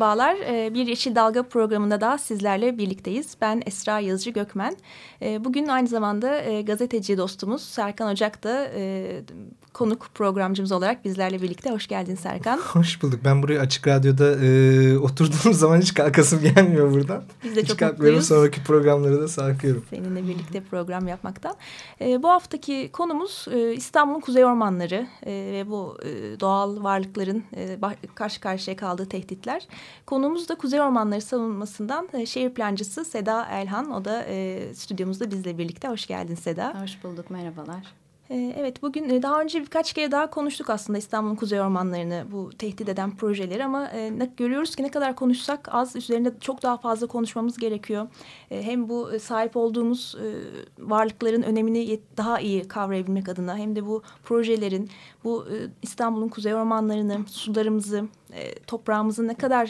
Merhabalar, ee, Bir Yeşil Dalga programında da sizlerle birlikteyiz. Ben Esra Yazıcı Gökmen. Ee, bugün aynı zamanda e, gazeteci dostumuz Serkan Ocak da e, konuk programcımız olarak bizlerle birlikte. Hoş geldin Serkan. Hoş bulduk. Ben buraya Açık Radyo'da e, oturduğum zaman hiç kalkasım gelmiyor buradan. Biz de hiç çok mutluyuz. Sonraki programları da sarkıyorum. Seninle birlikte program yapmaktan. E, bu haftaki konumuz e, İstanbul'un kuzey ormanları e, ve bu e, doğal varlıkların e, karşı karşıya kaldığı tehditler. Konuğumuz da kuzey ormanları savunmasından e, şehir plancısı Seda Elhan. O da e, stüdyomuzda bizle birlikte. Hoş geldin Seda. Hoş bulduk. Merhabalar. Ee, evet bugün e, daha önce birkaç kere daha konuştuk aslında İstanbul'un kuzey ormanlarını bu tehdit eden projeleri ama e, görüyoruz ki ne kadar konuşsak az üzerinde çok daha fazla konuşmamız gerekiyor. E, hem bu sahip olduğumuz varlıkların önemini daha iyi kavrayabilmek adına hem de bu projelerin bu İstanbul'un kuzey ormanlarını, sularımızı, toprağımızı ne kadar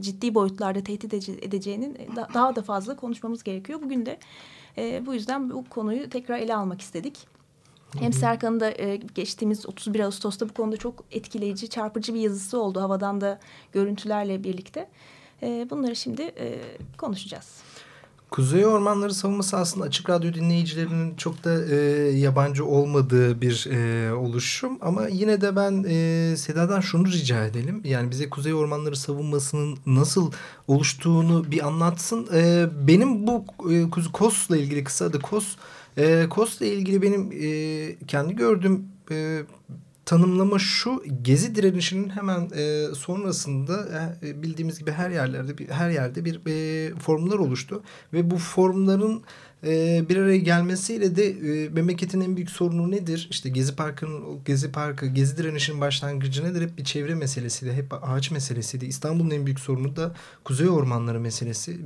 ciddi boyutlarda tehdit edeceğinin daha da fazla konuşmamız gerekiyor. Bugün de bu yüzden bu konuyu tekrar ele almak istedik. Hem Serkan'ın da e, geçtiğimiz 31 Ağustos'ta bu konuda çok etkileyici, çarpıcı bir yazısı oldu havadan da görüntülerle birlikte. E, bunları şimdi e, konuşacağız. Kuzey Ormanları savunması aslında Açık Radyo dinleyicilerinin çok da e, yabancı olmadığı bir e, oluşum. Ama yine de ben e, Seda'dan şunu rica edelim. Yani bize Kuzey Ormanları savunmasının nasıl oluştuğunu bir anlatsın. E, benim bu e, KOS'la ilgili kısa adı KOS e, KOS'la ilgili benim e, kendi gördüğüm e, tanımlama şu gezi direnişinin hemen e, sonrasında e, bildiğimiz gibi her yerlerde bir, her yerde bir e, formlar oluştu. Ve bu formların e, bir araya gelmesiyle de e, memleketin en büyük sorunu nedir? İşte Gezi Parkı'nın Gezi Parkı, Gezi direnişinin başlangıcı nedir? Hep bir çevre meselesiydi, hep ağaç meselesiydi. İstanbul'un en büyük sorunu da kuzey ormanları meselesi.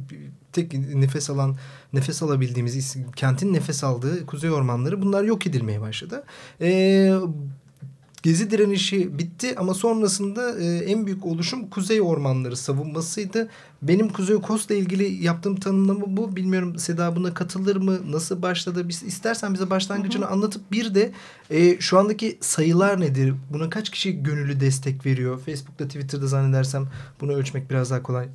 Tek nefes alan, nefes alabildiğimiz, kentin nefes aldığı kuzey ormanları bunlar yok edilmeye başladı. E, Gezi direnişi bitti ama sonrasında e, en büyük oluşum Kuzey Ormanları savunmasıydı. Benim Kuzey Kos'la ilgili yaptığım tanımlama bu. Bilmiyorum Seda buna katılır mı? Nasıl başladı? Biz, istersen bize başlangıcını hı hı. anlatıp bir de e, şu andaki sayılar nedir? Buna kaç kişi gönüllü destek veriyor? Facebook'ta Twitter'da zannedersem bunu ölçmek biraz daha kolay.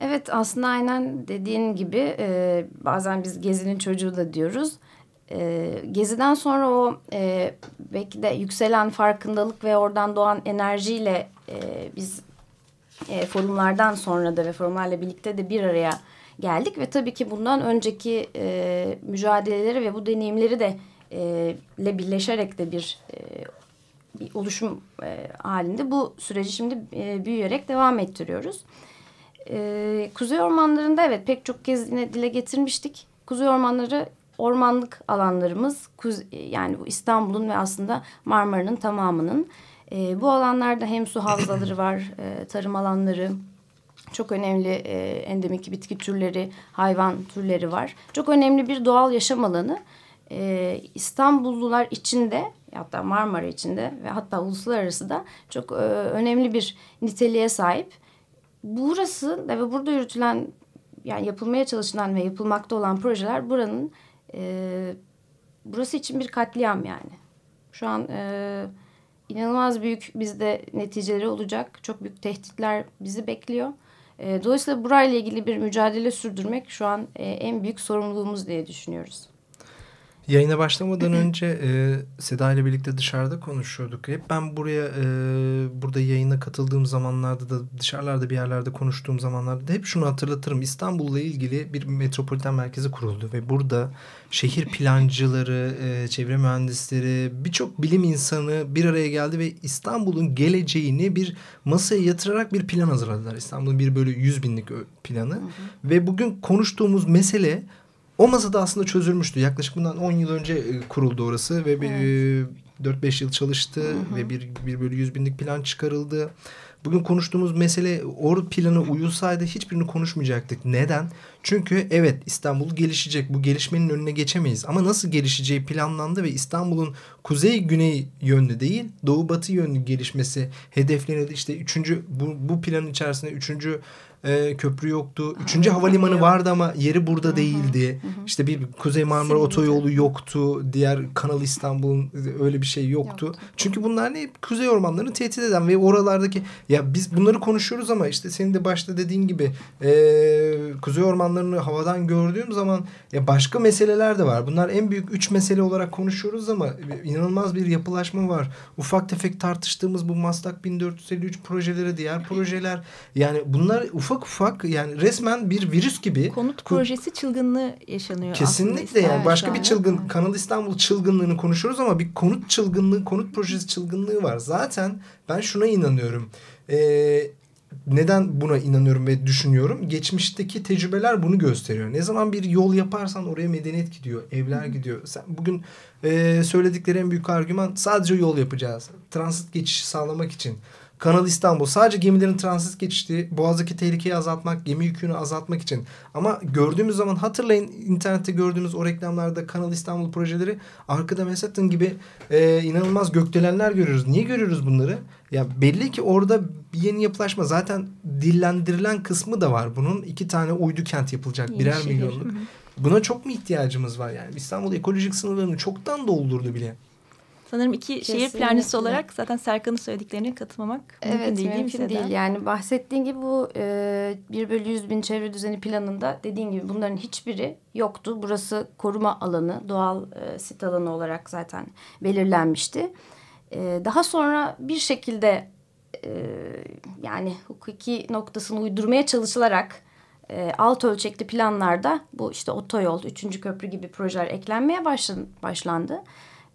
Evet aslında aynen dediğin gibi e, bazen biz gezinin çocuğu da diyoruz. E, geziden sonra o e, belki de yükselen farkındalık ve oradan doğan enerjiyle e, biz e, forumlardan sonra da ve forumlarla birlikte de bir araya geldik ve tabii ki bundan önceki e, mücadeleleri ve bu deneyimleri de e, ile birleşerek de bir, e, bir oluşum e, halinde bu süreci şimdi e, büyüyerek devam ettiriyoruz. E, Kuzey ormanlarında evet pek çok kez yine dile getirmiştik. Kuzey ormanları ormanlık alanlarımız yani bu İstanbul'un ve aslında Marmara'nın tamamının. E, bu alanlarda hem su havzaları var, e, tarım alanları, çok önemli e, endemik bitki türleri, hayvan türleri var. Çok önemli bir doğal yaşam alanı. E, İstanbullular içinde hatta Marmara içinde ve hatta uluslararası da çok e, önemli bir niteliğe sahip. Burası ve burada yürütülen yani yapılmaya çalışılan ve yapılmakta olan projeler buranın e, burası için bir katliam yani. Şu an e, inanılmaz büyük bizde neticeleri olacak. Çok büyük tehditler bizi bekliyor. E, dolayısıyla burayla ilgili bir mücadele sürdürmek şu an e, en büyük sorumluluğumuz diye düşünüyoruz. Yayına başlamadan önce e, Seda ile birlikte dışarıda konuşuyorduk. Hep ben buraya e, burada yayına katıldığım zamanlarda da dışarılarda bir yerlerde konuştuğum zamanlarda da hep şunu hatırlatırım. İstanbul'la ilgili bir metropoliten merkezi kuruldu ve burada şehir plancıları, e, çevre mühendisleri, birçok bilim insanı bir araya geldi ve İstanbul'un geleceğini bir masaya yatırarak bir plan hazırladılar. İstanbul'un bir böyle yüz binlik planı hı hı. ve bugün konuştuğumuz mesele O masada aslında çözülmüştü. Yaklaşık bundan 10 yıl önce e, kuruldu orası ve bir, Evet. e, 4-5 yıl çalıştı Hı hı. ve bir, bir bölü 100 binlik plan çıkarıldı. Bugün konuştuğumuz mesele or planı uyulsaydı hiçbirini konuşmayacaktık. Neden? Çünkü evet İstanbul gelişecek. Bu gelişmenin önüne geçemeyiz. Ama nasıl gelişeceği planlandı ve İstanbul'un kuzey-güney yönlü değil doğu-batı yönlü gelişmesi hedeflenildi. İşte üçüncü bu, bu planın içerisinde üçüncü e, köprü yoktu. Üçüncü havalimanı vardı ama yeri burada değildi. İşte bir Kuzey Marmara. Otoyolu yoktu. Diğer Kanal İstanbul'un öyle bir şey yoktu. Yoktu. Çünkü bunlar ne? Kuzey ormanlarını tehdit eden ve oralardaki ya biz bunları konuşuyoruz ama işte senin de başta dediğin gibi e, kuzey ormanlarını havadan gördüğüm zaman ya başka meseleler de var. Bunlar en büyük üç mesele olarak konuşuyoruz ama inanılmaz bir yapılaşma var. Ufak tefek tartıştığımız bu Maslak 1453 projeleri, diğer projeler yani bunlar ufak ufak yani resmen bir virüs gibi Konut projesi çılgınlığı yaşanıyor Kesinlikle yani başka bir çılgın Evet. Kanal İstanbul çılgınlığını konuşuyoruz ama bir konut çılgınlığı, konut projesi çılgınlığı var. Zaten ben şuna inanıyorum. Ee, neden buna inanıyorum ve düşünüyorum? Geçmişteki tecrübeler bunu gösteriyor. Ne zaman bir yol yaparsan oraya medeniyet gidiyor, evler gidiyor. Sen bugün e, söyledikleri en büyük argüman sadece yol yapacağız. Transit geçişi sağlamak için. Kanal İstanbul sadece gemilerin transit geçtiği, boğazdaki tehlikeyi azaltmak, gemi yükünü azaltmak için. Ama gördüğümüz zaman hatırlayın internette gördüğümüz o reklamlarda Kanal İstanbul projeleri arkada Manhattan gibi e, inanılmaz gökdelenler görüyoruz. Niye görüyoruz bunları? Ya belli ki orada bir yeni yapılaşma zaten dillendirilen kısmı da var. Bunun iki tane uydu kent yapılacak Yeni birer şehir. milyonluk. Buna çok mu ihtiyacımız var yani? İstanbul ekolojik sınırlarını çoktan doldurdu bile. Sanırım iki şehir Kesinlikle. plancısı olarak zaten Serkan'ın söylediklerine katılmamak mümkün Evet değil değil mi mümkün Seda? değil. Yani bahsettiğin gibi bu e, 1 bölü 100 bin çevre düzeni planında dediğin gibi bunların hiçbiri yoktu. Burası koruma alanı, doğal e, sit alanı olarak zaten belirlenmişti. E, daha sonra bir şekilde e, yani hukuki noktasını uydurmaya çalışılarak e, alt ölçekli planlarda bu işte otoyol, üçüncü köprü gibi projeler eklenmeye başlan- başlandı.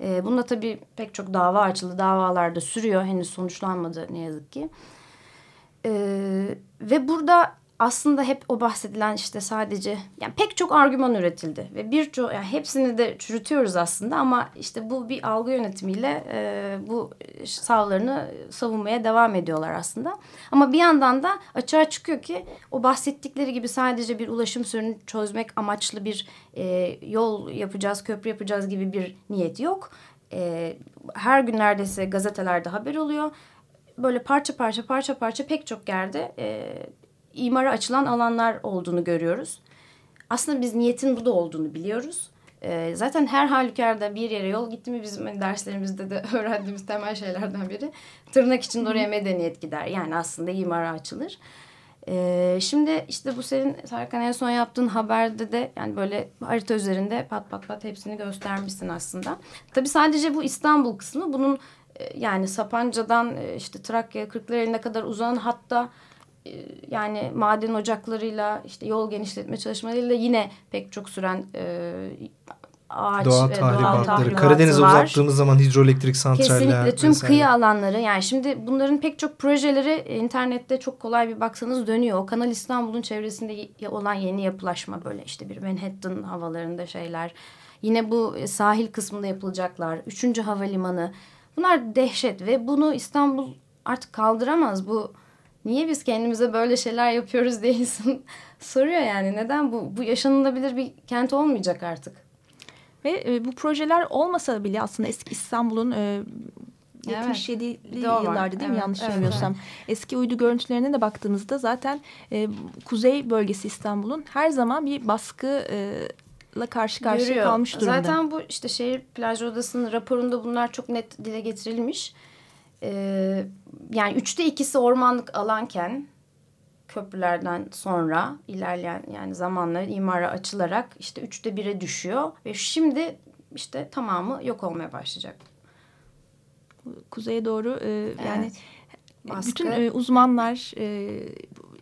E, bunda tabii pek çok dava açıldı. Davalar da sürüyor. Henüz sonuçlanmadı ne yazık ki. E, ve burada aslında hep o bahsedilen işte sadece yani pek çok argüman üretildi ve birçok yani hepsini de çürütüyoruz aslında ama işte bu bir algı yönetimiyle e, bu savlarını savunmaya devam ediyorlar aslında. Ama bir yandan da açığa çıkıyor ki o bahsettikleri gibi sadece bir ulaşım sorunu çözmek amaçlı bir e, yol yapacağız, köprü yapacağız gibi bir niyet yok. E, her gün neredeyse gazetelerde haber oluyor. Böyle parça parça parça parça pek çok yerde e, imara açılan alanlar olduğunu görüyoruz. Aslında biz niyetin bu da olduğunu biliyoruz. Ee, zaten her halükarda bir yere yol gitti mi bizim hani derslerimizde de öğrendiğimiz temel şeylerden biri. Tırnak içinde oraya medeniyet gider. Yani aslında imara açılır. Ee, şimdi işte bu senin Serkan en son yaptığın haberde de yani böyle harita üzerinde pat pat pat hepsini göstermişsin aslında. Tabii sadece bu İstanbul kısmı bunun e, yani Sapanca'dan e, işte Trakya Kırklareli'ne kadar uzanan hatta yani maden ocaklarıyla işte yol genişletme çalışmalarıyla yine pek çok süren e, ağaç Doğa e, tahribatları. tahribatı Karadeniz'e var. uzattığımız zaman hidroelektrik santraller Kesinlikle tüm vesaire. kıyı alanları yani şimdi bunların pek çok projeleri e, internette çok kolay bir baksanız dönüyor. O Kanal İstanbul'un çevresinde olan yeni yapılaşma böyle işte bir Manhattan havalarında şeyler. Yine bu e, sahil kısmında yapılacaklar. Üçüncü havalimanı. Bunlar dehşet ve bunu İstanbul artık kaldıramaz. Bu niye biz kendimize böyle şeyler yapıyoruz diye insan soruyor yani. Neden bu? Bu yaşanılabilir bir kent olmayacak artık. Ve e, bu projeler olmasa bile aslında eski İstanbul'un e, Evet. 77'li Bir de o var. yıllarda değil mi Evet, yanlış evet, bilmiyorsam. Eski uydu görüntülerine de baktığımızda zaten e, kuzey bölgesi İstanbul'un her zaman bir baskıyla karşı karşıya Görüyor. kalmış durumda. Zaten bu işte şehir plaj odasının raporunda bunlar çok net dile getirilmiş. Ee, yani üçte ikisi ormanlık alanken köprülerden sonra ilerleyen yani zamanla imara açılarak işte üçte bire düşüyor ve şimdi işte tamamı yok olmaya başlayacak. kuzeye doğru e, yani Baskı. bütün e, uzmanlar e,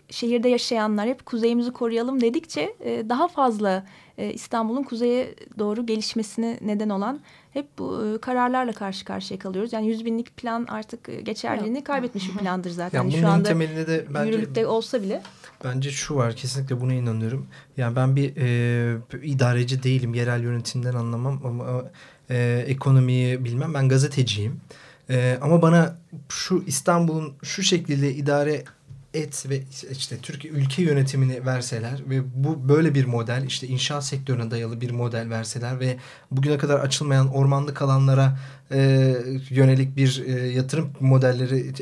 şehirde yaşayanlar hep kuzeyimizi koruyalım dedikçe e, daha fazla e, İstanbul'un kuzeye doğru gelişmesine neden olan hep bu e, kararlarla karşı karşıya kalıyoruz. Yani yüz binlik plan artık e, geçerliliğini Yok. kaybetmiş bir plandır zaten. Yani Yani bunun şu anda temelinde de bence yürürlükte olsa bile. Bence şu var kesinlikle buna inanıyorum. Yani ben bir e, idareci değilim. Yerel yönetimden anlamam ama e, ekonomiyi bilmem. Ben gazeteciyim. E, ama bana şu İstanbul'un şu şekilde idare et ve işte Türkiye ülke yönetimini verseler ve bu böyle bir model işte inşaat sektörüne dayalı bir model verseler ve bugüne kadar açılmayan ormanlık alanlara e, yönelik bir e, yatırım modelleri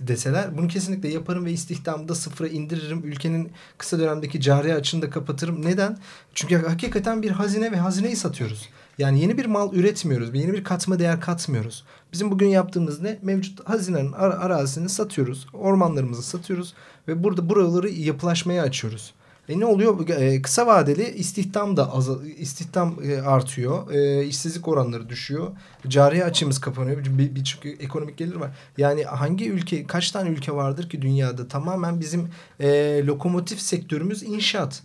deseler bunu kesinlikle yaparım ve istihdamı da sıfıra indiririm. Ülkenin kısa dönemdeki cari açını da kapatırım. Neden? Çünkü hakikaten bir hazine ve hazineyi satıyoruz. Yani yeni bir mal üretmiyoruz. Yeni bir katma değer katmıyoruz. Bizim bugün yaptığımız ne? Mevcut hazinenin ar arazisini satıyoruz. Ormanlarımızı satıyoruz. Ve burada buraları yapılaşmaya açıyoruz. E ne oluyor? E, kısa vadeli istihdam da azal, istihdam e, artıyor. E, işsizlik oranları düşüyor. Cari açımız kapanıyor. Bir, bir çünkü ekonomik gelir var. Yani hangi ülke, kaç tane ülke vardır ki dünyada tamamen bizim e, lokomotif sektörümüz inşaat.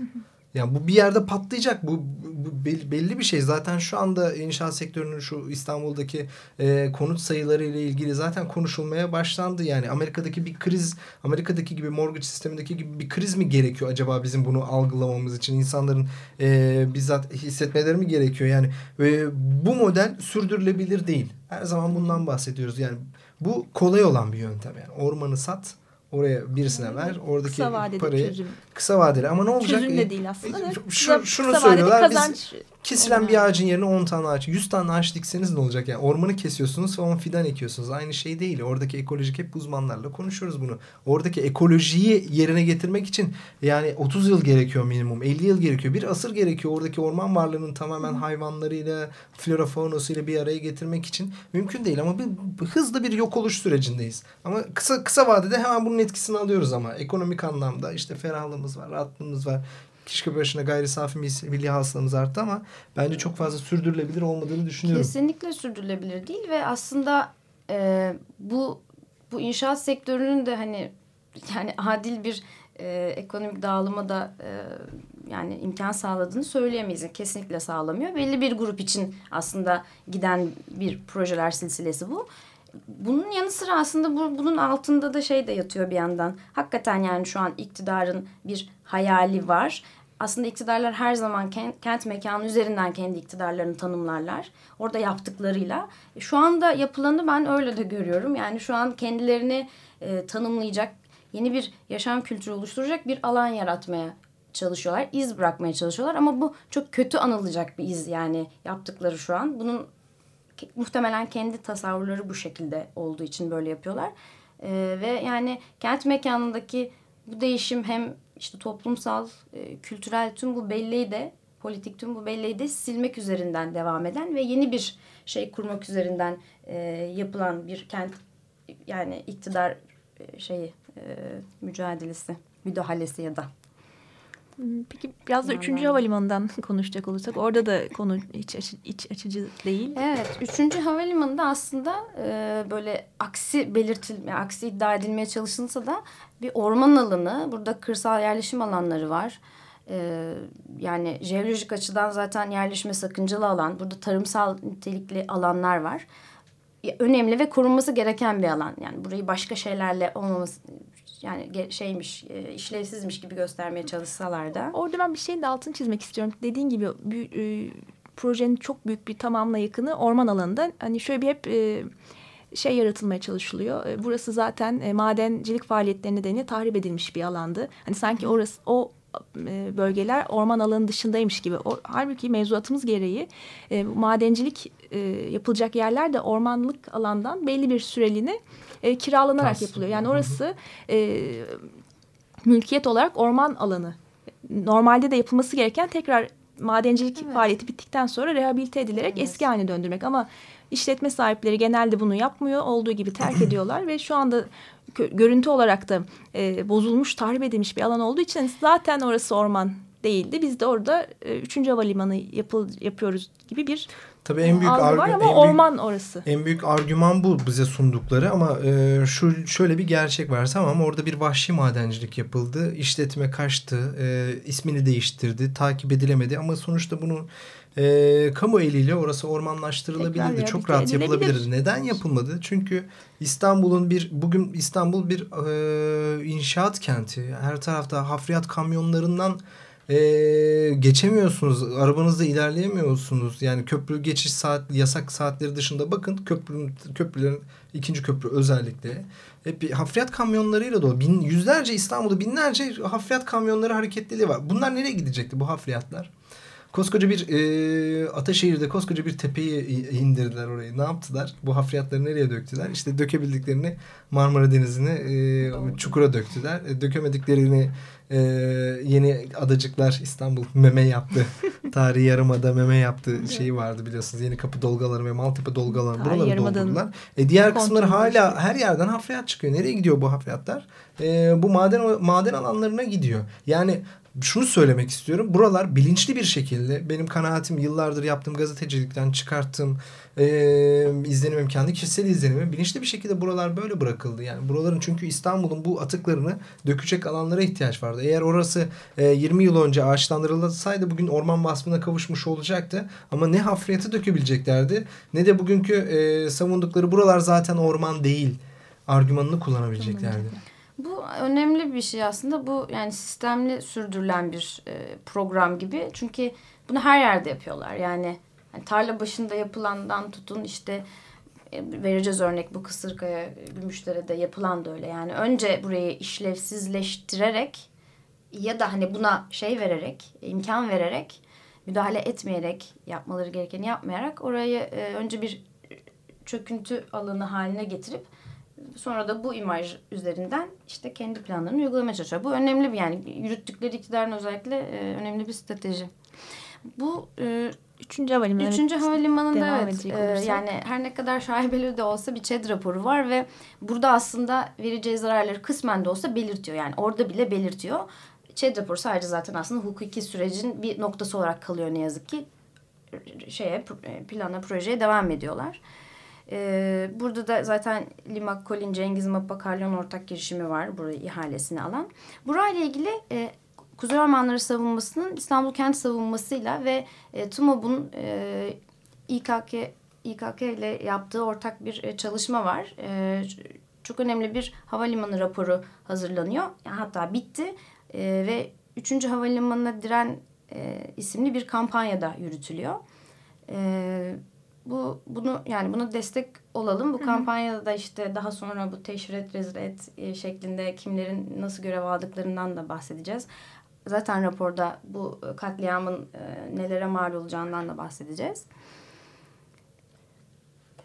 Yani bu bir yerde patlayacak. Bu, bu belli bir şey. Zaten şu anda inşaat sektörünün şu İstanbul'daki e, konut sayıları ile ilgili zaten konuşulmaya başlandı. Yani Amerika'daki bir kriz, Amerika'daki gibi mortgage sistemindeki gibi bir kriz mi gerekiyor acaba bizim bunu algılamamız için? insanların e, bizzat hissetmeleri mi gerekiyor? Yani e, bu model sürdürülebilir değil. Her zaman bundan bahsediyoruz. Yani bu kolay olan bir yöntem. Yani ormanı sat, oraya birisine ver. Oradaki kısa vadeli parayı çözüm. kısa vadeli ama ne olacak? Çözüm de değil aslında. da Şu, kısa- şunu kısa söylüyorlar. kazanç Biz kesilen bir ağacın yerine 10 tane ağaç, 100 tane ağaç dikseniz ne olacak? Yani ormanı kesiyorsunuz ve 10 fidan ekiyorsunuz. Aynı şey değil. Oradaki ekolojik hep uzmanlarla konuşuyoruz bunu. Oradaki ekolojiyi yerine getirmek için yani 30 yıl gerekiyor minimum. 50 yıl gerekiyor. Bir asır gerekiyor. Oradaki orman varlığının tamamen hayvanlarıyla, flora faunasıyla bir araya getirmek için mümkün değil ama bir, bir hızlı bir yok oluş sürecindeyiz. Ama kısa kısa vadede hemen bunun etkisini alıyoruz ama ekonomik anlamda işte ferahlığımız var, rahatlığımız var. Kişi başına gayri safi milli hasılamız arttı ama bence çok fazla sürdürülebilir olmadığını düşünüyorum. Kesinlikle sürdürülebilir değil ve aslında e, bu bu inşaat sektörünün de hani yani adil bir e, ekonomik dağılıma da e, yani imkan sağladığını söyleyemeyiz. Kesinlikle sağlamıyor. Belli bir grup için aslında giden bir projeler silsilesi bu. Bunun yanı sıra aslında bu, bunun altında da şey de yatıyor bir yandan. Hakikaten yani şu an iktidarın bir hayali var. Aslında iktidarlar her zaman kent, kent mekanı üzerinden kendi iktidarlarını tanımlarlar. Orada yaptıklarıyla. Şu anda yapılanı ben öyle de görüyorum. Yani şu an kendilerini e, tanımlayacak, yeni bir yaşam kültürü oluşturacak bir alan yaratmaya çalışıyorlar. iz bırakmaya çalışıyorlar ama bu çok kötü anılacak bir iz yani yaptıkları şu an. Bunun muhtemelen kendi tasavvurları bu şekilde olduğu için böyle yapıyorlar. Ee, ve yani kent mekanındaki bu değişim hem işte toplumsal, e, kültürel tüm bu belleği de politik tüm bu belleği de silmek üzerinden devam eden ve yeni bir şey kurmak üzerinden e, yapılan bir kent yani iktidar e, şeyi e, mücadelesi, müdahalesi ya da. Peki biraz da üçüncü havalimanından konuşacak olursak orada da konu hiç, açı, iç açıcı değil. Evet, üçüncü havalimanında aslında e, böyle aksi belirtilme, aksi iddia edilmeye çalışılsa da bir orman alanı, burada kırsal yerleşim alanları var. E, yani jeolojik açıdan zaten yerleşme sakıncalı alan, burada tarımsal nitelikli alanlar var. Önemli ve korunması gereken bir alan. Yani burayı başka şeylerle olmaması yani şeymiş, işlevsizmiş gibi göstermeye çalışsalar da. Orada ben bir şeyin de altını çizmek istiyorum. Dediğin gibi bir, e, projenin çok büyük bir tamamla yakını orman alanında. Hani şöyle bir hep e, şey yaratılmaya çalışılıyor. E, burası zaten e, madencilik faaliyetleri nedeniyle tahrip edilmiş bir alandı. Hani sanki orası o e, bölgeler orman alanı dışındaymış gibi. O, halbuki mevzuatımız gereği e, madencilik e, yapılacak yerler de ormanlık alandan belli bir süreliğine e, kiralanarak Tas. yapılıyor. Yani orası e, mülkiyet olarak orman alanı. Normalde de yapılması gereken tekrar madencilik evet. faaliyeti bittikten sonra rehabilite edilerek evet. eski haline döndürmek. Ama işletme sahipleri genelde bunu yapmıyor. Olduğu gibi terk ediyorlar ve şu anda görüntü olarak da e, bozulmuş, tahrip edilmiş bir alan olduğu için zaten orası orman değildi. Biz de orada e, 3. havalimanı yapıl, yapıyoruz gibi bir Tabii en büyük algı var ama en büyük- orman orası. En büyük argüman bu bize sundukları ama e, şu şöyle bir gerçek var tamam orada bir vahşi madencilik yapıldı işletme kaçtı e, ismini değiştirdi takip edilemedi ama sonuçta bunu e, kamu eliyle orası ormanlaştırılabilirdi Tekrar çok rahat yapılabilirdi neden yapılmadı çünkü İstanbul'un bir bugün İstanbul bir e, inşaat kenti her tarafta hafriyat kamyonlarından e, geçemiyorsunuz. Arabanızda ilerleyemiyorsunuz. Yani köprü geçiş saat yasak saatleri dışında bakın köprünün köprülerin ikinci köprü özellikle hep bir hafriyat kamyonlarıyla dolu. Bin, yüzlerce İstanbul'da binlerce hafriyat kamyonları hareketliliği var. Bunlar nereye gidecekti bu hafriyatlar? Koskoca bir e, Ataşehir'de koskoca bir tepeyi indirdiler orayı. Ne yaptılar? Bu hafriyatları nereye döktüler? İşte dökebildiklerini Marmara Denizi'ne e, çukura döktüler. E, dökemediklerini e, yeni adacıklar İstanbul meme yaptı. Tarihi Yarımada meme yaptı şeyi vardı biliyorsunuz. Yeni Kapı dolgaları ve Maltepe dolgaları Tarihi buraları doldurdular. E, diğer kısımları hala her yerden hafriyat çıkıyor. Nereye gidiyor bu hafriyatlar? E, bu maden maden alanlarına gidiyor. Yani şunu söylemek istiyorum. Buralar bilinçli bir şekilde benim kanaatim yıllardır yaptığım gazetecilikten çıkarttığım e, izlenimim kendi kişisel izlenimim bilinçli bir şekilde buralar böyle bırakıldı. Yani buraların çünkü İstanbul'un bu atıklarını dökecek alanlara ihtiyaç vardı. Eğer orası e, 20 yıl önce ağaçlandırılsaydı bugün orman vasfına kavuşmuş olacaktı. Ama ne hafriyatı dökebileceklerdi ne de bugünkü e, savundukları buralar zaten orman değil argümanını kullanabileceklerdi. Bu önemli bir şey aslında. Bu yani sistemli sürdürülen bir e, program gibi. Çünkü bunu her yerde yapıyorlar. Yani, yani tarla başında yapılandan tutun işte e, vereceğiz örnek bu Kısırkaya Gümüşdere'de yapılan da öyle. Yani önce burayı işlevsizleştirerek ya da hani buna şey vererek, imkan vererek, müdahale etmeyerek, yapmaları gerekeni yapmayarak orayı e, önce bir çöküntü alanı haline getirip sonra da bu imaj üzerinden işte kendi planlarını uygulamaya çalışıyor. Bu önemli bir yani yürüttükleri iktidarın özellikle e, önemli bir strateji. Bu e, Üçüncü havalimanı. Üçüncü havalimanında devam evet e, yani her ne kadar şaibeli de olsa bir ÇED raporu var ve burada aslında vereceği zararları kısmen de olsa belirtiyor. Yani orada bile belirtiyor. ÇED raporu sadece zaten aslında hukuki sürecin bir noktası olarak kalıyor ne yazık ki. Şeye plana projeye devam ediyorlar. Ee, burada da zaten Limak Kolin, Cengiz Mapa, Karlon ortak girişimi var burayı ihalesini alan. Burayla ilgili e, Kuzey Ormanları savunmasının İstanbul Kent savunmasıyla ve e, TUMOB'un e, İKK, İKK ile yaptığı ortak bir e, çalışma var. E, çok önemli bir havalimanı raporu hazırlanıyor. Hatta bitti e, ve 3. Havalimanı'na diren e, isimli bir kampanyada yürütülüyor. E, bu bunu yani buna destek olalım. Bu kampanyada da işte daha sonra bu teşhir et, rezil et e, şeklinde kimlerin nasıl görev aldıklarından da bahsedeceğiz. Zaten raporda bu katliamın e, nelere mal olacağından da bahsedeceğiz.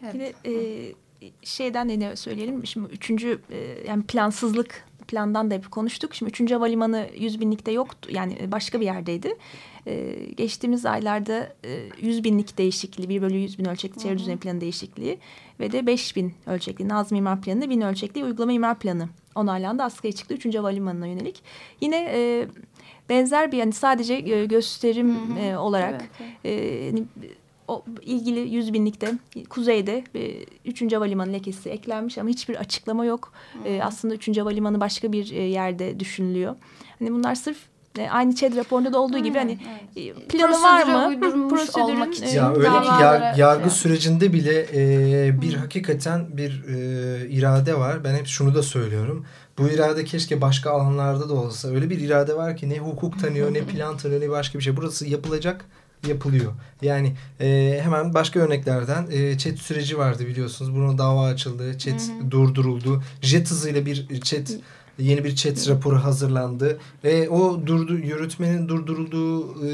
Evet. Bir de e, şeyden de ne söyleyelim. Şimdi üçüncü e, yani plansızlık plandan da hep konuştuk. Şimdi üçüncü havalimanı 100 binlikte yoktu. Yani başka bir yerdeydi. Ee, geçtiğimiz aylarda e, 100 binlik değişikliği, 1 bölü 100 bin ölçekli çevre düzeni planı değişikliği ve de 5 bin ölçekli Nazım İmar Planı'nda bin ölçekli uygulama imar planı onaylandı. Askıya çıktı 3. havalimanına yönelik. Yine e, benzer bir yani sadece e, gösterim hı hı. E, olarak evet, evet. E, hani, o ilgili 100 binlikte kuzeyde e, 3. havalimanı lekesi eklenmiş ama hiçbir açıklama yok. E, aslında 3. havalimanı başka bir e, yerde düşünülüyor. Hani bunlar sırf e, aynı ÇED raporunda da olduğu gibi hani evet. planı Prosedüre var mı? uydurmuş olmak için. Ya öyle ki yar, yargı şey sürecinde bile e, bir Hı. hakikaten bir e, irade var. Ben hep şunu da söylüyorum. Bu irade keşke başka alanlarda da olsa. Öyle bir irade var ki ne hukuk tanıyor ne plan tanıyor ne başka bir şey. Burası yapılacak yapılıyor. Yani e, hemen başka örneklerden e, chat süreci vardı biliyorsunuz. Buna dava açıldı. Chat hı hı. durduruldu. Jet hızıyla bir chat yeni bir chat raporu hazırlandı. Ve o durdu, yürütmenin durdurulduğu e,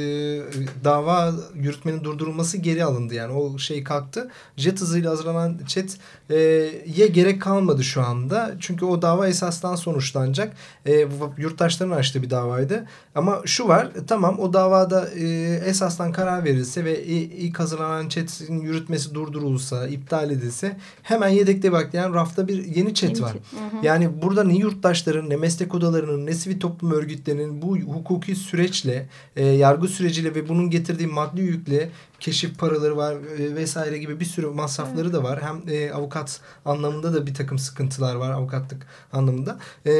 dava yürütmenin durdurulması geri alındı. Yani o şey kalktı. Jet hızıyla hazırlanan chat e, ye gerek kalmadı şu anda. Çünkü o dava esasdan sonuçlanacak. E, yurttaşların açtığı bir davaydı. Ama şu var tamam o davada e, esasdan karar verilse ve ilk hazırlanan chat'in yürütmesi durdurulsa, iptal edilse hemen yedekte bekleyen rafta bir yeni chat var. Yani burada ne yurttaşları vatandaşların ne meslek odalarının ne sivil toplum örgütlerinin bu hukuki süreçle e, yargı süreciyle ve bunun getirdiği maddi yükle keşif paraları var e, vesaire gibi bir sürü masrafları evet. da var. Hem e, avukat anlamında da bir takım sıkıntılar var avukatlık anlamında. E,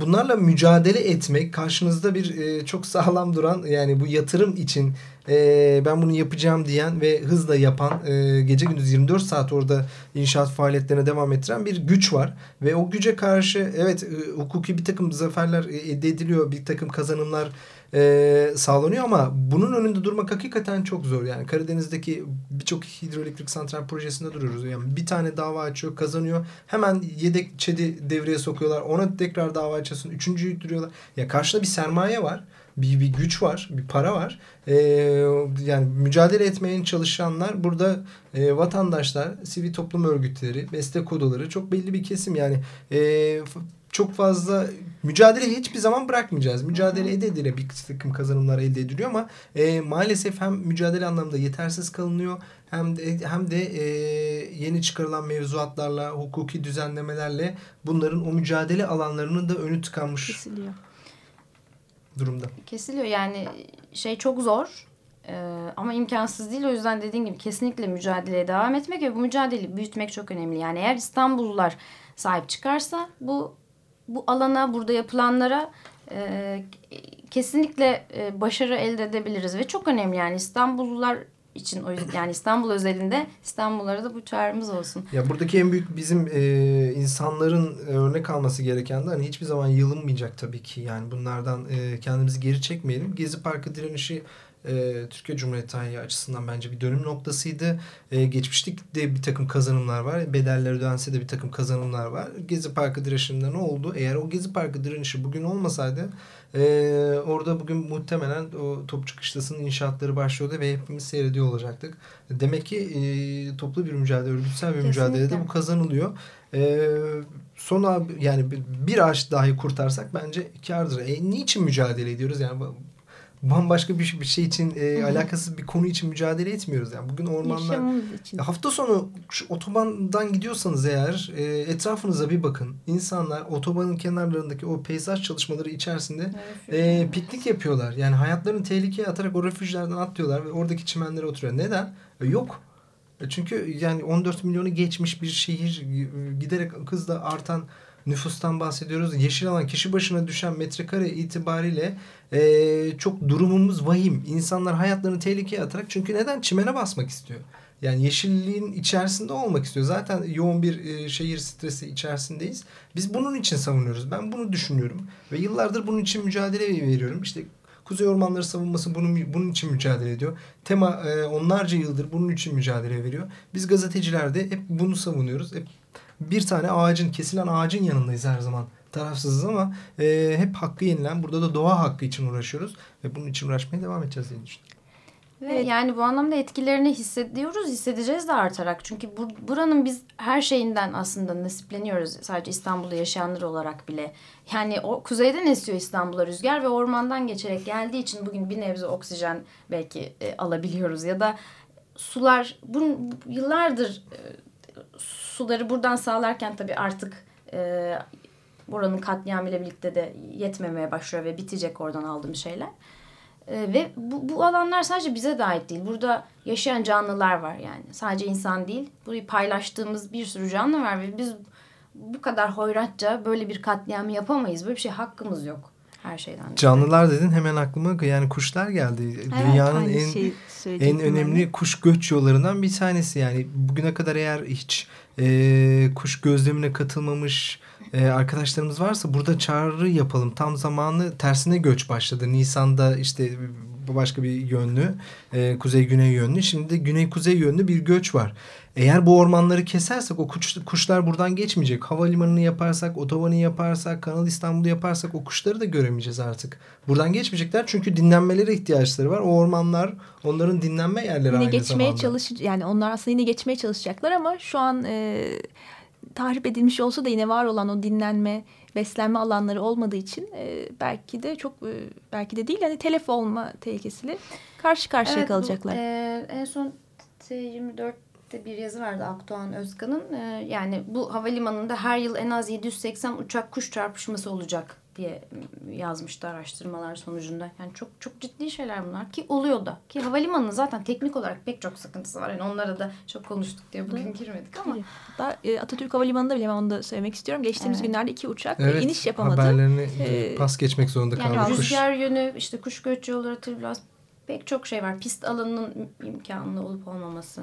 bunlarla mücadele etmek karşınızda bir e, çok sağlam duran yani bu yatırım için e, ben bunu yapacağım diyen ve hızla yapan e, gece gündüz 24 saat orada inşaat faaliyetlerine devam ettiren bir güç var. Ve o güce karşı evet e, hukuki bir takım zaferler elde ediliyor. Bir takım kazanımlar e, sağlanıyor ama bunun önünde durmak hakikaten çok zor. Yani Karadeniz'deki birçok hidroelektrik santral projesinde duruyoruz. Yani bir tane dava açıyor, kazanıyor. Hemen yedek çedi devreye sokuyorlar. Ona tekrar dava açıyorsun. Üçüncüyü yürütüyorlar. Ya karşıda bir sermaye var bir, bir güç var, bir para var. E, yani mücadele etmeyen çalışanlar burada e, vatandaşlar, sivil toplum örgütleri, meslek odaları çok belli bir kesim yani e, çok fazla mücadele hiçbir zaman bırakmayacağız. Mücadele ede edile bir takım kazanımlar elde ediliyor ama e, maalesef hem mücadele anlamında yetersiz kalınıyor hem de hem de e, yeni çıkarılan mevzuatlarla, hukuki düzenlemelerle bunların o mücadele alanlarının da önü tıkanmış. Kesiliyor durumda. Kesiliyor yani şey çok zor ee, ama imkansız değil. O yüzden dediğim gibi kesinlikle mücadeleye devam etmek ve bu mücadeleyi büyütmek çok önemli. Yani eğer İstanbullular sahip çıkarsa bu bu alana, burada yapılanlara e, kesinlikle e, başarı elde edebiliriz ve çok önemli yani İstanbullular için o yüzden yani İstanbul özelinde İstanbullara da bu çağrımız olsun. Ya buradaki en büyük bizim e, insanların örnek alması gereken de hani hiçbir zaman yılınmayacak tabii ki. Yani bunlardan e, kendimizi geri çekmeyelim. Gezi Parkı direnişi e, Türkiye Cumhuriyeti tarihi açısından bence bir dönüm noktasıydı. E, geçmişlikte bir takım kazanımlar var. Bedeller ödense de bir takım kazanımlar var. Gezi Parkı direnişinde ne oldu? Eğer o Gezi Parkı direnişi bugün olmasaydı e, orada bugün muhtemelen o Topçu Kışlası'nın inşaatları başlıyordu ve hepimiz seyrediyor olacaktık. Demek ki e, toplu bir mücadele, örgütsel bir Kesinlikle. mücadelede bu kazanılıyor. E, son yani bir ağaç dahi kurtarsak bence kardır. E, niçin mücadele ediyoruz? Yani bambaşka bir, bir şey için e, alakasız bir konu için mücadele etmiyoruz. Yani bugün ormanlar hafta sonu şu otobandan gidiyorsanız eğer e, etrafınıza bir bakın. İnsanlar otobanın kenarlarındaki o peyzaj çalışmaları içerisinde e, piknik yapıyorlar. Yani hayatlarını tehlikeye atarak o refüjlerden atlıyorlar ve oradaki çimenlere oturuyor. Neden? E, yok. E, çünkü yani 14 milyonu geçmiş bir şehir giderek hızla artan nüfustan bahsediyoruz. Yeşil alan kişi başına düşen metrekare itibariyle e, çok durumumuz vahim. İnsanlar hayatlarını tehlikeye atarak çünkü neden? Çimene basmak istiyor. Yani yeşilliğin içerisinde olmak istiyor. Zaten yoğun bir e, şehir stresi içerisindeyiz. Biz bunun için savunuyoruz. Ben bunu düşünüyorum. Ve yıllardır bunun için mücadele veriyorum. İşte Kuzey Ormanları Savunması bunun, bunun için mücadele ediyor. Tema e, onlarca yıldır bunun için mücadele veriyor. Biz gazeteciler de hep bunu savunuyoruz. Hep bir tane ağacın kesilen ağacın yanındayız her zaman tarafsızız ama e, hep hakkı yenilen burada da doğa hakkı için uğraşıyoruz ve bunun için uğraşmaya devam edeceğiz diye düşünüyorum. Ve yani bu anlamda etkilerini hissediyoruz, hissedeceğiz de artarak. Çünkü bu, buranın biz her şeyinden aslında nasipleniyoruz. Sadece İstanbul'da yaşayanlar olarak bile. Yani o kuzeyden esiyor İstanbul'a rüzgar ve ormandan geçerek geldiği için bugün bir nebze oksijen belki e, alabiliyoruz. Ya da sular, bu, yıllardır e, suları buradan sağlarken tabii artık e, buranın katliamıyla birlikte de yetmemeye başlıyor ve bitecek oradan aldığım şeyler. E, ve bu, bu alanlar sadece bize de ait değil. Burada yaşayan canlılar var yani. Sadece insan değil. Burayı paylaştığımız bir sürü canlı var ve biz bu kadar hoyratça böyle bir katliamı yapamayız. Böyle bir şey hakkımız yok her şeyden. Canlılar dedin hemen aklıma yani kuşlar geldi. Evet, Dünyanın en en önemli yani. kuş göç yollarından bir tanesi yani bugüne kadar eğer hiç e, kuş gözlemine katılmamış e, arkadaşlarımız varsa burada çağrı yapalım. Tam zamanı tersine göç başladı. Nisan'da işte başka bir yönlü, e, kuzey-güney yönlü. Şimdi de güney-kuzey yönlü bir göç var. Eğer bu ormanları kesersek o kuş, kuşlar buradan geçmeyecek. Havalimanını yaparsak, otobanı yaparsak, Kanal İstanbul'u yaparsak o kuşları da göremeyeceğiz artık. Buradan geçmeyecekler çünkü dinlenmelere ihtiyaçları var. O ormanlar onların dinlenme yerleri yine aynı geçmeye zamanda. Çalış, yani onlar aslında yine geçmeye çalışacaklar ama şu an e, tahrip edilmiş olsa da yine var olan o dinlenme, beslenme alanları olmadığı için e, belki de çok e, belki de değil hani telef olma tehlikesiyle karşı karşıya evet, kalacaklar. Bu, e, en son T24 Gazetede bir yazı vardı Akdoğan Özkan'ın. E, yani bu havalimanında her yıl en az 780 uçak kuş çarpışması olacak diye yazmıştı araştırmalar sonucunda. Yani çok çok ciddi şeyler bunlar ki oluyor da. Ki havalimanının zaten teknik olarak pek çok sıkıntısı var. Yani onlara da çok konuştuk diye bugün girmedik ama. Hatta e, Atatürk Havalimanı'nda bile onu da söylemek istiyorum. Geçtiğimiz evet. günlerde iki uçak evet, iniş yapamadı. Haberlerini ee, pas geçmek zorunda yani kaldı. Rüzgar kuş. yönü işte kuş göç yolları türbülans pek çok şey var. Pist alanının imkanlı olup olmaması.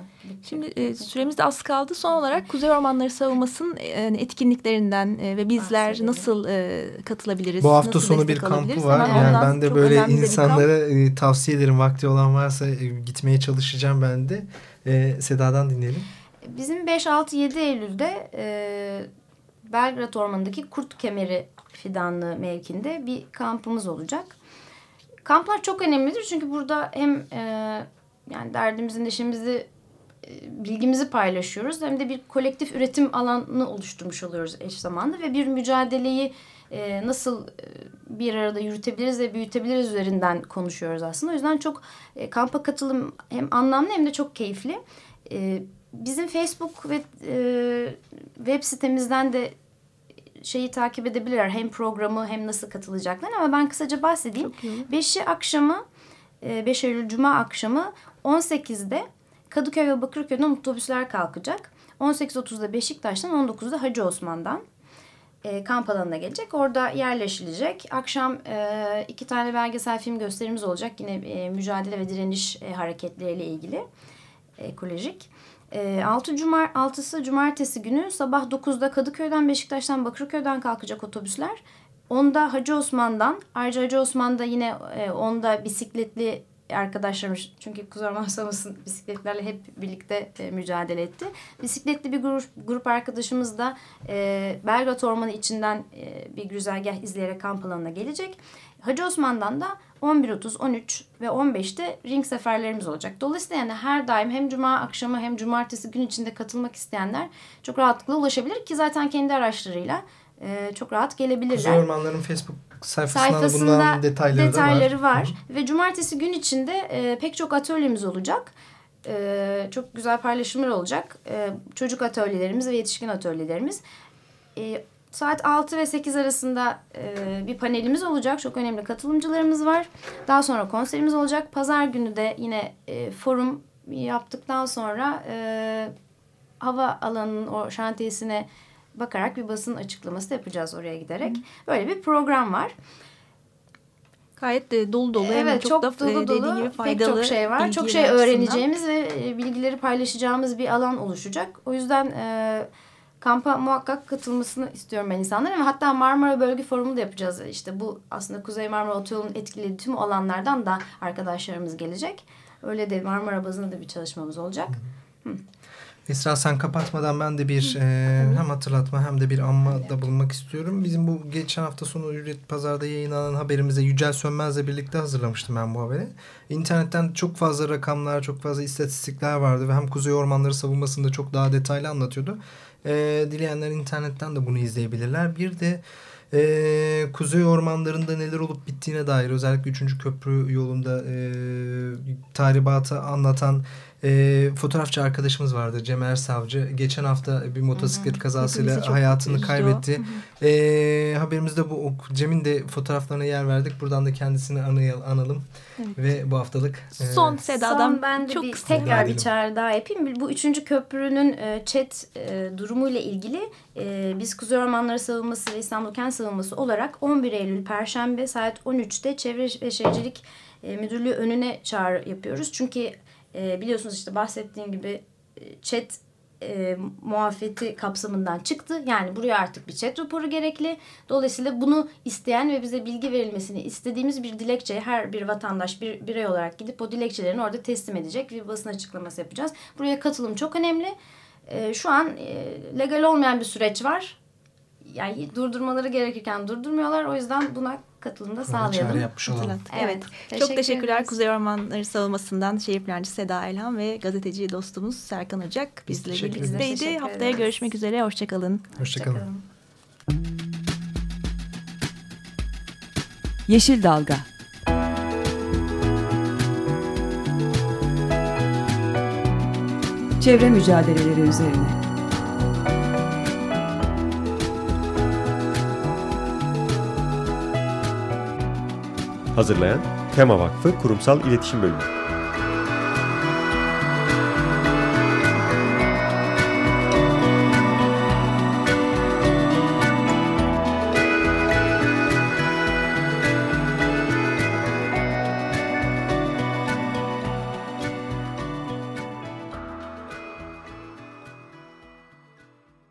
Şimdi e, süremiz de az kaldı. Son olarak Kuzey Ormanları Savunması'nın e, etkinliklerinden e, ve bizler Bahsedelim. nasıl e, katılabiliriz? Bu hafta sonu bir kampı var. Hemen yani ben de böyle insanlara e, tavsiye ederim. Vakti olan varsa e, gitmeye çalışacağım ben de. E, Seda'dan dinleyelim. Bizim 5-6-7 Eylül'de e, Belgrad Ormanı'ndaki Kurt Kemeri Fidanlığı mevkinde bir kampımız olacak. Kamplar çok önemlidir çünkü burada hem e, yani derdimizi, neşemizi, e, bilgimizi paylaşıyoruz hem de bir kolektif üretim alanını oluşturmuş oluyoruz eş zamanlı ve bir mücadeleyi e, nasıl e, bir arada yürütebiliriz ve büyütebiliriz üzerinden konuşuyoruz aslında. O yüzden çok e, kampa katılım hem anlamlı hem de çok keyifli. E, bizim Facebook ve e, web sitemizden de şeyi takip edebilirler. Hem programı hem nasıl katılacaklar ama ben kısaca bahsedeyim. 5'i akşamı 5 e, Eylül Cuma akşamı 18'de Kadıköy ve Bakırköy'den otobüsler kalkacak. 18.30'da Beşiktaş'tan 19'da Hacı Osman'dan e, kamp alanına gelecek. Orada yerleşilecek. Akşam e, iki tane belgesel film gösterimiz olacak. Yine e, mücadele ve direniş e, hareketleriyle ilgili ekolojik. E, 6 Cumar 6'sı cumartesi günü sabah 9'da Kadıköy'den Beşiktaş'tan Bakırköy'den kalkacak otobüsler. Onda Hacı Osman'dan ayrıca Hacı Osman'da yine e, onda bisikletli arkadaşlarımız çünkü Orman Savunması'nın bisikletlerle hep birlikte e, mücadele etti. Bisikletli bir grup, grup arkadaşımız da e, Belgrad Ormanı içinden e, bir güzergah izleyerek kamp alanına gelecek. Hacı Osman'dan da 11.30, 13 ve 15'te ring seferlerimiz olacak. Dolayısıyla yani her daim hem cuma akşamı hem cumartesi gün içinde katılmak isteyenler çok rahatlıkla ulaşabilir ki zaten kendi araçlarıyla e, çok rahat gelebilirler. Kuzey Ormanların Facebook sayfasında, sayfasında bundan detayları, detayları var. var. Ve cumartesi gün içinde e, pek çok atölyemiz olacak. E, çok güzel paylaşımlar olacak. E, çocuk atölyelerimiz ve yetişkin atölyelerimiz. E, Saat 6 ve 8 arasında e, bir panelimiz olacak. Çok önemli katılımcılarımız var. Daha sonra konserimiz olacak. Pazar günü de yine e, forum yaptıktan sonra e, hava alanının o şantiyesine bakarak bir basın açıklaması da yapacağız oraya giderek. Hı. Böyle bir program var. Gayet de dolu dolu. Evet çok, çok da dolu e, dolu. Gibi faydalı pek çok şey var. Çok şey öğreneceğimiz açısından. ve e, bilgileri paylaşacağımız bir alan oluşacak. O yüzden... E, kampa muhakkak katılmasını istiyorum ben insanların. Ve hatta Marmara Bölge Forumu da yapacağız. İşte bu aslında Kuzey Marmara Otoyolu'nun etkilediği tüm alanlardan da arkadaşlarımız gelecek. Öyle de Marmara bazında da bir çalışmamız olacak. Hı. Esra sen kapatmadan ben de bir e, hem hatırlatma hem de bir anma da bulunmak istiyorum. Bizim bu geçen hafta sonu Hürriyet Pazar'da yayınlanan haberimize Yücel Sönmez'le birlikte hazırlamıştım ben bu haberi. İnternetten çok fazla rakamlar, çok fazla istatistikler vardı ve hem Kuzey Ormanları savunmasında çok daha detaylı anlatıyordu. E, dileyenler internetten de bunu izleyebilirler. Bir de e, Kuzey Ormanları'nda neler olup bittiğine dair özellikle 3. köprü yolunda e, tahribatı anlatan e, fotoğrafçı arkadaşımız vardı Cemer Savcı. Geçen hafta bir motosiklet hı hı. kazasıyla hayatını kaybetti. Hı hı. E, haberimizde bu Cem'in de fotoğraflarına yer verdik. Buradan da kendisini anıyal, analım. Evet. Ve bu haftalık e, son Seda'dan son ben de çok bir, tekrar bir çağrı daha yapayım. Bu üçüncü köprünün e, chat e, durumuyla ilgili e, biz Kuzey Ormanları Savunması ve İstanbul Kent Savunması olarak 11 Eylül Perşembe saat 13'te Çevre ve Şehircilik e, Müdürlüğü önüne çağrı yapıyoruz. Çünkü e, biliyorsunuz işte bahsettiğim gibi e, chat e, muafiyeti kapsamından çıktı. Yani buraya artık bir chat raporu gerekli. Dolayısıyla bunu isteyen ve bize bilgi verilmesini istediğimiz bir dilekçe her bir vatandaş bir birey olarak gidip o dilekçelerini orada teslim edecek bir basın açıklaması yapacağız. Buraya katılım çok önemli. E, şu an e, legal olmayan bir süreç var. Yani durdurmaları gerekirken durdurmuyorlar. O yüzden buna katılımda sağlayalım. yapmış olalım. Evet. evet. Teşekkür Çok teşekkürler ederiz. Kuzey Ormanları Savunması'ndan şehir plancı Seda Elhan ve gazeteci dostumuz Serkan Ocak bizle birlikteydi. Haftaya görüşmek üzere. Hoşçakalın. Hoşçakalın. Hoşça Yeşil Dalga çevre mücadeleleri üzerine. Hazırlayan Tema Vakfı Kurumsal İletişim Bölümü.